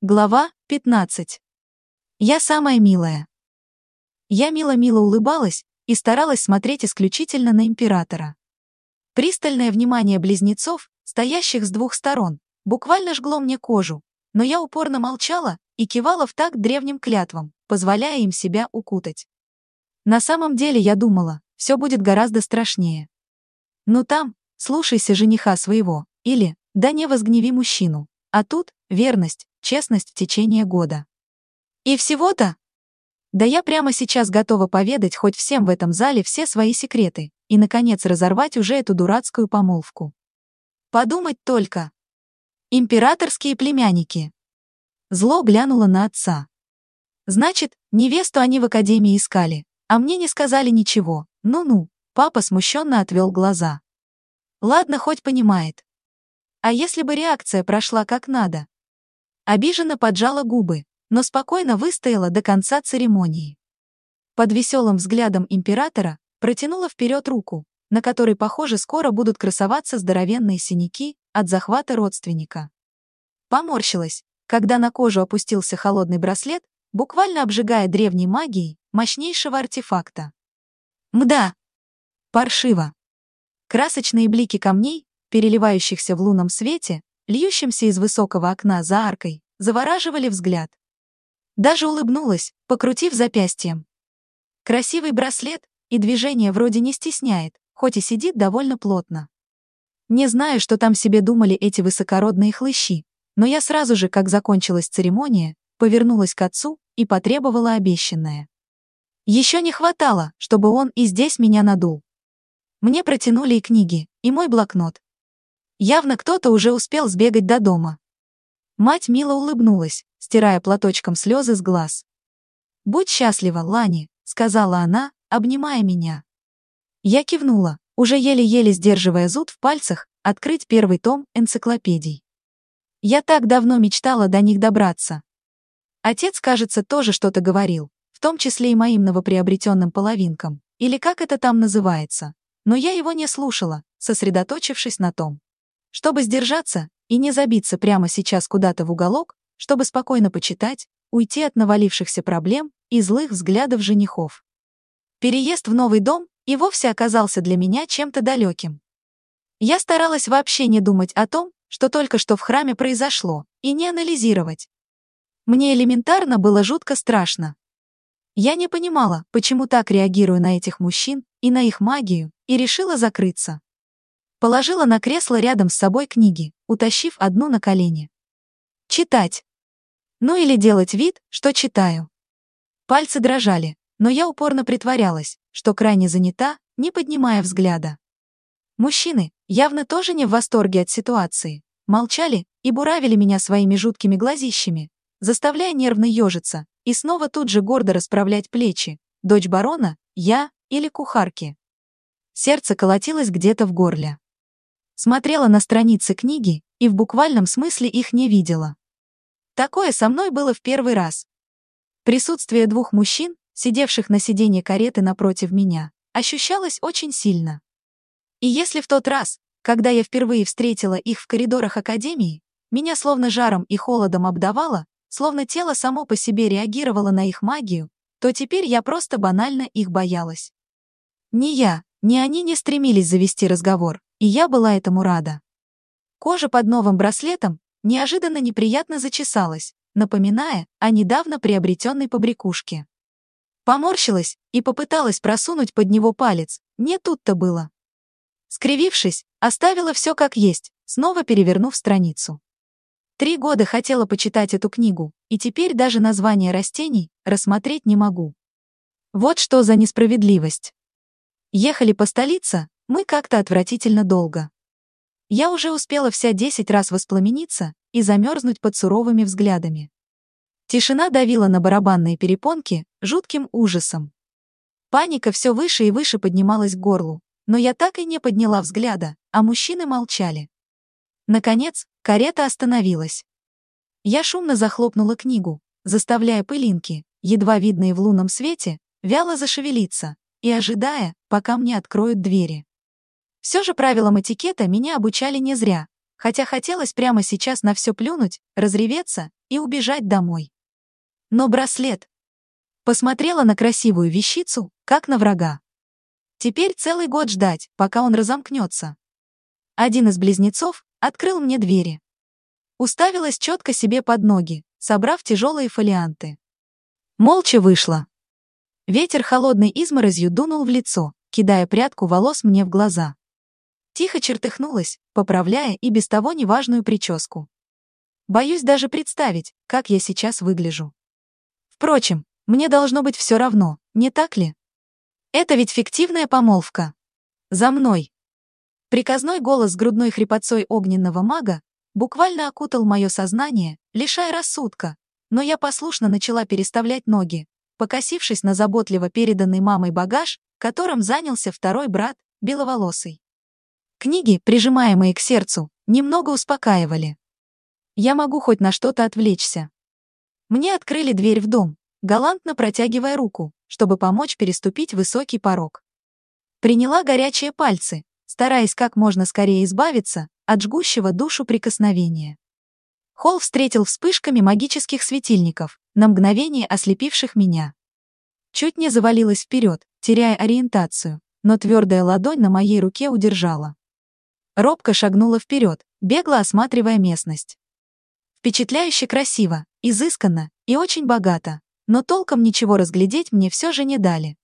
Глава 15. Я самая милая. Я мило-мило улыбалась и старалась смотреть исключительно на императора. Пристальное внимание близнецов, стоящих с двух сторон, буквально жгло мне кожу, но я упорно молчала и кивала в такт древним клятвам, позволяя им себя укутать. На самом деле я думала, все будет гораздо страшнее. Ну там, слушайся жениха своего, или, да не возгневи мужчину, а тут, верность, честность в течение года. И всего-то? Да я прямо сейчас готова поведать хоть всем в этом зале все свои секреты и, наконец, разорвать уже эту дурацкую помолвку. Подумать только. Императорские племянники. Зло глянуло на отца. Значит, невесту они в академии искали, а мне не сказали ничего. Ну-ну, папа смущенно отвел глаза. Ладно, хоть понимает. А если бы реакция прошла как надо? Обиженно поджала губы, но спокойно выстояла до конца церемонии. Под веселым взглядом императора протянула вперед руку, на которой, похоже, скоро будут красоваться здоровенные синяки от захвата родственника. Поморщилась, когда на кожу опустился холодный браслет, буквально обжигая древней магией мощнейшего артефакта. Мда! Паршиво. Красочные блики камней, переливающихся в лунном свете, льющимся из высокого окна за аркой, завораживали взгляд. Даже улыбнулась, покрутив запястьем. Красивый браслет и движение вроде не стесняет, хоть и сидит довольно плотно. Не знаю, что там себе думали эти высокородные хлыщи, но я сразу же, как закончилась церемония, повернулась к отцу и потребовала обещанное. Еще не хватало, чтобы он и здесь меня надул. Мне протянули и книги, и мой блокнот, Явно кто-то уже успел сбегать до дома. Мать мило улыбнулась, стирая платочком слезы с глаз. «Будь счастлива, Лани», — сказала она, обнимая меня. Я кивнула, уже еле-еле сдерживая зуд в пальцах, открыть первый том энциклопедий. Я так давно мечтала до них добраться. Отец, кажется, тоже что-то говорил, в том числе и моим новоприобретенным половинкам, или как это там называется. Но я его не слушала, сосредоточившись на том, чтобы сдержаться и не забиться прямо сейчас куда-то в уголок, чтобы спокойно почитать, уйти от навалившихся проблем и злых взглядов женихов. Переезд в новый дом и вовсе оказался для меня чем-то далеким. Я старалась вообще не думать о том, что только что в храме произошло, и не анализировать. Мне элементарно было жутко страшно. Я не понимала, почему так реагирую на этих мужчин и на их магию, и решила закрыться. Положила на кресло рядом с собой книги, утащив одну на колени. Читать. Ну или делать вид, что читаю. Пальцы дрожали, но я упорно притворялась, что крайне занята, не поднимая взгляда. Мужчины, явно тоже не в восторге от ситуации, молчали и буравили меня своими жуткими глазищами, заставляя нервно ежиться и снова тут же гордо расправлять плечи. Дочь барона, я или кухарки. Сердце колотилось где-то в горле смотрела на страницы книги и в буквальном смысле их не видела. Такое со мной было в первый раз. Присутствие двух мужчин, сидевших на сиденье кареты напротив меня, ощущалось очень сильно. И если в тот раз, когда я впервые встретила их в коридорах академии, меня словно жаром и холодом обдавало, словно тело само по себе реагировало на их магию, то теперь я просто банально их боялась. Ни я, ни они не стремились завести разговор, и я была этому рада. Кожа под новым браслетом неожиданно неприятно зачесалась, напоминая о недавно приобретенной побрякушке. Поморщилась и попыталась просунуть под него палец, не тут-то было. Скривившись, оставила все как есть, снова перевернув страницу. Три года хотела почитать эту книгу, и теперь даже название растений рассмотреть не могу. Вот что за несправедливость. Ехали по столице, мы как-то отвратительно долго. Я уже успела вся десять раз воспламениться и замерзнуть под суровыми взглядами. Тишина давила на барабанные перепонки жутким ужасом. Паника все выше и выше поднималась к горлу, но я так и не подняла взгляда, а мужчины молчали. Наконец, карета остановилась. Я шумно захлопнула книгу, заставляя пылинки, едва видные в лунном свете, вяло зашевелиться и ожидая, пока мне откроют двери. Все же правилам этикета меня обучали не зря, хотя хотелось прямо сейчас на все плюнуть, разреветься и убежать домой. Но браслет. Посмотрела на красивую вещицу, как на врага. Теперь целый год ждать, пока он разомкнется. Один из близнецов открыл мне двери. Уставилась четко себе под ноги, собрав тяжелые фолианты. Молча вышла. Ветер холодной изморозью дунул в лицо, кидая прядку волос мне в глаза. Тихо чертыхнулась, поправляя и без того неважную прическу. Боюсь даже представить, как я сейчас выгляжу. Впрочем, мне должно быть все равно, не так ли? Это ведь фиктивная помолвка. За мной. Приказной голос с грудной хрипотцой огненного мага буквально окутал мое сознание, лишая рассудка, но я послушно начала переставлять ноги, покосившись на заботливо переданный мамой багаж, которым занялся второй брат, беловолосый. Книги, прижимаемые к сердцу, немного успокаивали. Я могу хоть на что-то отвлечься. Мне открыли дверь в дом, галантно протягивая руку, чтобы помочь переступить высокий порог. Приняла горячие пальцы, стараясь как можно скорее избавиться от жгущего душу прикосновения. Холл встретил вспышками магических светильников, на мгновение ослепивших меня. Чуть не завалилась вперед, теряя ориентацию, но твердая ладонь на моей руке удержала. Робко шагнула вперед, бегло осматривая местность. Впечатляюще красиво, изысканно и очень богато, но толком ничего разглядеть мне все же не дали.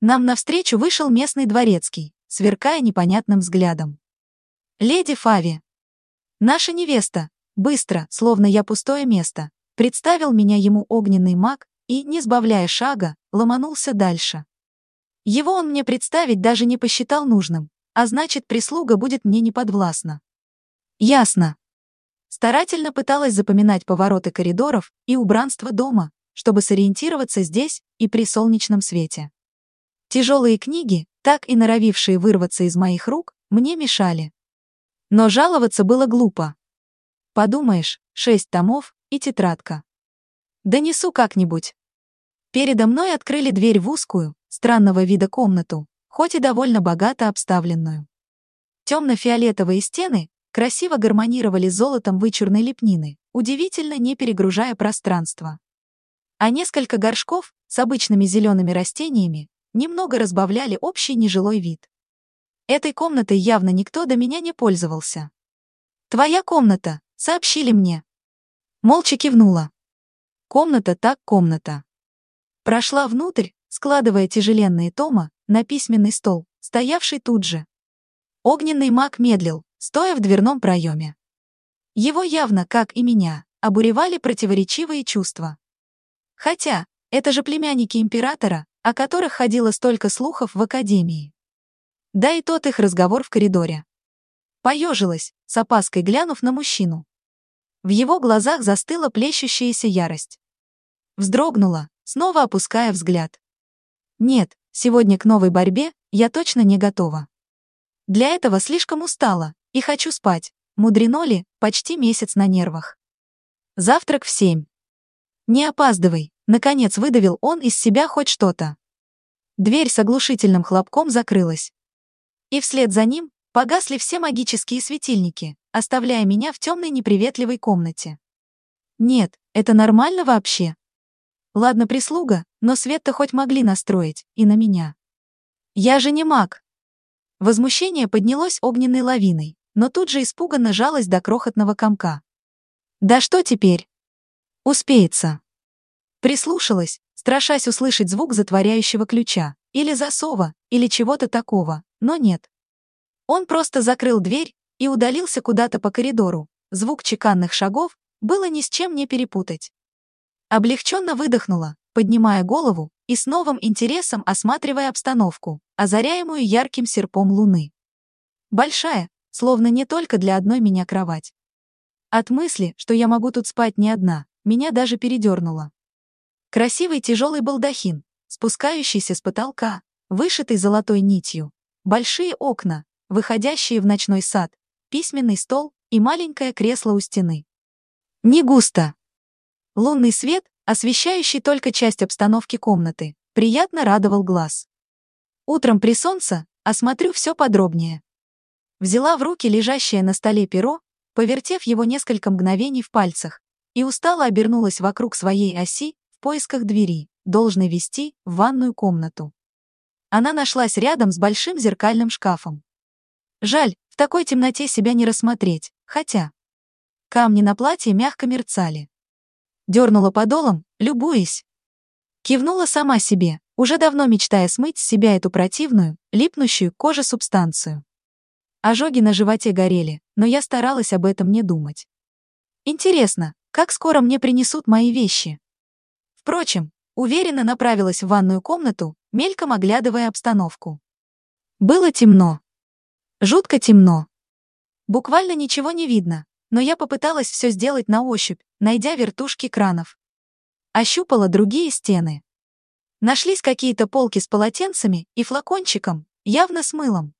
Нам навстречу вышел местный дворецкий, сверкая непонятным взглядом. «Леди Фави!» «Наша невеста!» Быстро, словно я пустое место, представил меня ему огненный маг и, не сбавляя шага, ломанулся дальше. Его он мне представить даже не посчитал нужным, а значит, прислуга будет мне неподвластна. Ясно. Старательно пыталась запоминать повороты коридоров и убранство дома, чтобы сориентироваться здесь и при солнечном свете. Тяжелые книги, так и норовившие вырваться из моих рук, мне мешали. Но жаловаться было глупо. Подумаешь, шесть томов и тетрадка. Донесу как-нибудь. Передо мной открыли дверь в узкую, странного вида комнату, хоть и довольно богато обставленную. Темно-фиолетовые стены красиво гармонировали золотом вычурной лепнины, удивительно не перегружая пространство. А несколько горшков с обычными зелеными растениями немного разбавляли общий нежилой вид. Этой комнатой явно никто до меня не пользовался. «Твоя комната», — сообщили мне. Молча кивнула. Комната так комната. Прошла внутрь, складывая тяжеленные тома на письменный стол, стоявший тут же. Огненный маг медлил, стоя в дверном проеме. Его явно, как и меня, обуревали противоречивые чувства. Хотя, это же племянники императора, о которых ходило столько слухов в академии. Да и тот их разговор в коридоре. Поежилась, с опаской глянув на мужчину. В его глазах застыла плещущаяся ярость. Вздрогнула, снова опуская взгляд. Нет, сегодня к новой борьбе я точно не готова. Для этого слишком устала и хочу спать. Мудрено ли, почти месяц на нервах. Завтрак в семь. Не опаздывай, наконец выдавил он из себя хоть что-то. Дверь с оглушительным хлопком закрылась. И вслед за ним погасли все магические светильники, оставляя меня в темной неприветливой комнате. Нет, это нормально вообще? Ладно, прислуга, но свет-то хоть могли настроить, и на меня. Я же не маг. Возмущение поднялось огненной лавиной, но тут же испуганно жалось до крохотного комка. Да что теперь? Успеется. Прислушалась, страшась услышать звук затворяющего ключа, или засова, или чего-то такого, но нет. Он просто закрыл дверь и удалился куда-то по коридору. Звук чеканных шагов было ни с чем не перепутать. Облегченно выдохнула, поднимая голову и с новым интересом осматривая обстановку, озаряемую ярким серпом луны. Большая, словно не только для одной меня кровать. От мысли, что я могу тут спать не одна, меня даже передернуло. Красивый тяжелый балдахин, спускающийся с потолка, вышитый золотой нитью, большие окна, выходящие в ночной сад, письменный стол и маленькое кресло у стены. Не густо, Лунный свет, освещающий только часть обстановки комнаты, приятно радовал глаз. Утром при солнце осмотрю все подробнее. Взяла в руки лежащее на столе перо, повертев его несколько мгновений в пальцах, и устало обернулась вокруг своей оси в поисках двери, должной вести в ванную комнату. Она нашлась рядом с большим зеркальным шкафом. Жаль, в такой темноте себя не рассмотреть, хотя... Камни на платье мягко мерцали. Дернула подолом, любуясь. Кивнула сама себе, уже давно мечтая смыть с себя эту противную, липнущую к коже субстанцию. Ожоги на животе горели, но я старалась об этом не думать. Интересно, как скоро мне принесут мои вещи? Впрочем, уверенно направилась в ванную комнату, мельком оглядывая обстановку. Было темно. Жутко темно. Буквально ничего не видно, но я попыталась все сделать на ощупь, найдя вертушки кранов. Ощупала другие стены. Нашлись какие-то полки с полотенцами и флакончиком, явно с мылом.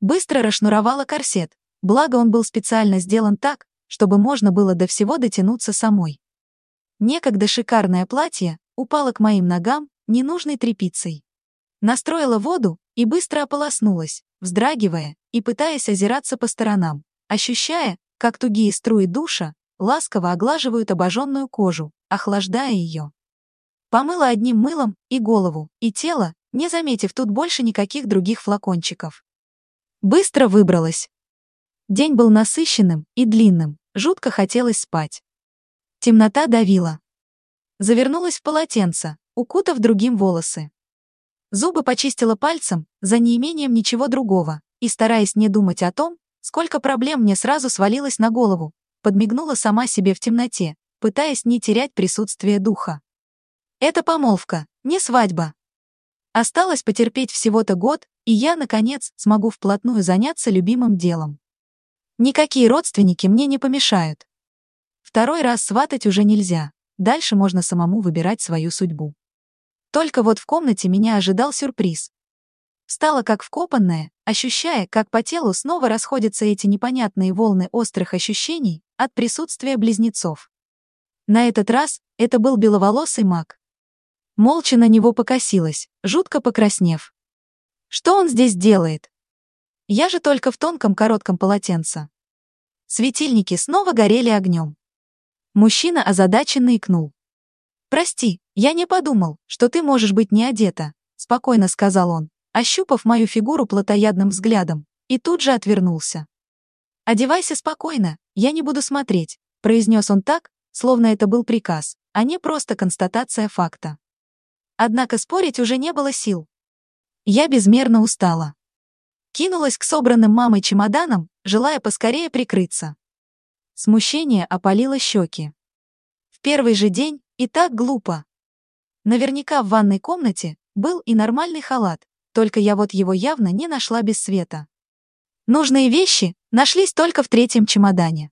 Быстро расшнуровала корсет, благо он был специально сделан так, чтобы можно было до всего дотянуться самой. Некогда шикарное платье упало к моим ногам ненужной тряпицей. Настроила воду и быстро ополоснулась, вздрагивая и пытаясь озираться по сторонам, ощущая, как тугие струи душа ласково оглаживают обожженную кожу, охлаждая ее. Помыла одним мылом и голову, и тело, не заметив тут больше никаких других флакончиков. Быстро выбралась. День был насыщенным и длинным, жутко хотелось спать. Темнота давила. Завернулась в полотенце, укутав другим волосы. Зубы почистила пальцем, за неимением ничего другого, и, стараясь не думать о том, сколько проблем мне сразу свалилось на голову, подмигнула сама себе в темноте, пытаясь не терять присутствие духа. Это помолвка, не свадьба. Осталось потерпеть всего-то год, и я, наконец, смогу вплотную заняться любимым делом. Никакие родственники мне не помешают. Второй раз сватать уже нельзя, дальше можно самому выбирать свою судьбу. Только вот в комнате меня ожидал сюрприз. Стала как вкопанная, ощущая, как по телу снова расходятся эти непонятные волны острых ощущений от присутствия близнецов. На этот раз это был беловолосый маг, Молча на него покосилась, жутко покраснев. Что он здесь делает? Я же только в тонком коротком полотенце. Светильники снова горели огнем. Мужчина озадаченно икнул. «Прости, я не подумал, что ты можешь быть не одета», — спокойно сказал он, ощупав мою фигуру плотоядным взглядом, и тут же отвернулся. «Одевайся спокойно, я не буду смотреть», — произнес он так, словно это был приказ, а не просто констатация факта. Однако спорить уже не было сил. Я безмерно устала. Кинулась к собранным мамой чемоданам, желая поскорее прикрыться. Смущение опалило щеки. В первый же день и так глупо. Наверняка в ванной комнате был и нормальный халат, только я вот его явно не нашла без света. Нужные вещи нашлись только в третьем чемодане.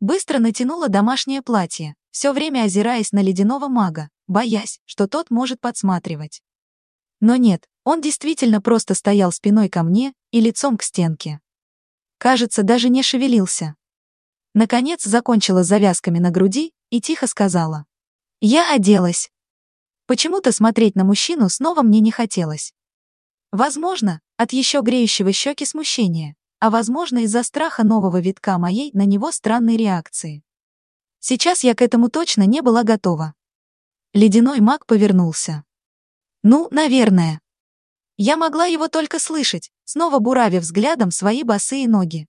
Быстро натянула домашнее платье, все время озираясь на ледяного мага, боясь, что тот может подсматривать. Но нет, он действительно просто стоял спиной ко мне и лицом к стенке. Кажется, даже не шевелился. Наконец закончила завязками на груди и тихо сказала. «Я оделась». Почему-то смотреть на мужчину снова мне не хотелось. Возможно, от еще греющего щеки смущения, а возможно из-за страха нового витка моей на него странной реакции. Сейчас я к этому точно не была готова. Ледяной маг повернулся. Ну, наверное. Я могла его только слышать, снова буравив взглядом свои босые ноги.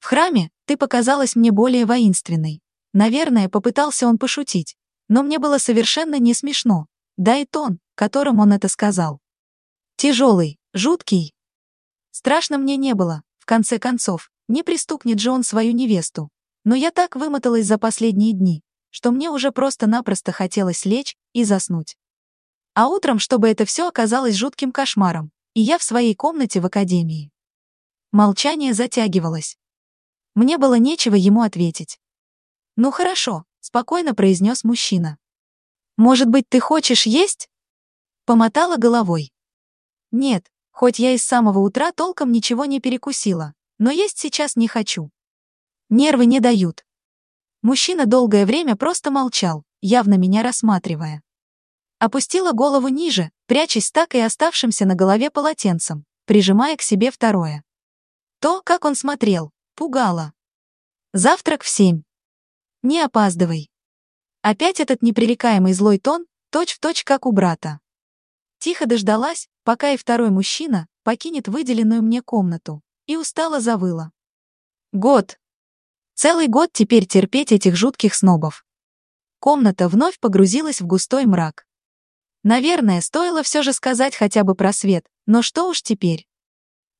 В храме ты показалась мне более воинственной. Наверное, попытался он пошутить, но мне было совершенно не смешно, да и тон, которым он это сказал. Тяжелый, жуткий. Страшно мне не было, в конце концов, не пристукнет же он свою невесту. Но я так вымоталась за последние дни, что мне уже просто-напросто хотелось лечь и заснуть. А утром, чтобы это все оказалось жутким кошмаром, и я в своей комнате в академии. Молчание затягивалось. Мне было нечего ему ответить. «Ну хорошо», — спокойно произнес мужчина. «Может быть, ты хочешь есть?» Помотала головой. «Нет, хоть я и с самого утра толком ничего не перекусила, но есть сейчас не хочу. Нервы не дают. Мужчина долгое время просто молчал, явно меня рассматривая. Опустила голову ниже, прячась так и оставшимся на голове полотенцем, прижимая к себе второе. То, как он смотрел, пугало. Завтрак в семь. Не опаздывай. Опять этот непререкаемый злой тон, точь-в-точь, точь, как у брата. Тихо дождалась, пока и второй мужчина покинет выделенную мне комнату, и устало завыла. Год. Целый год теперь терпеть этих жутких снобов. Комната вновь погрузилась в густой мрак. Наверное, стоило все же сказать хотя бы про свет, но что уж теперь.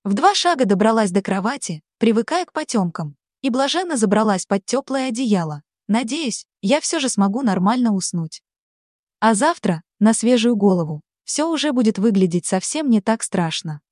В два шага добралась до кровати, привыкая к потемкам, и блаженно забралась под теплое одеяло, Надеюсь, я все же смогу нормально уснуть. А завтра, на свежую голову, все уже будет выглядеть совсем не так страшно.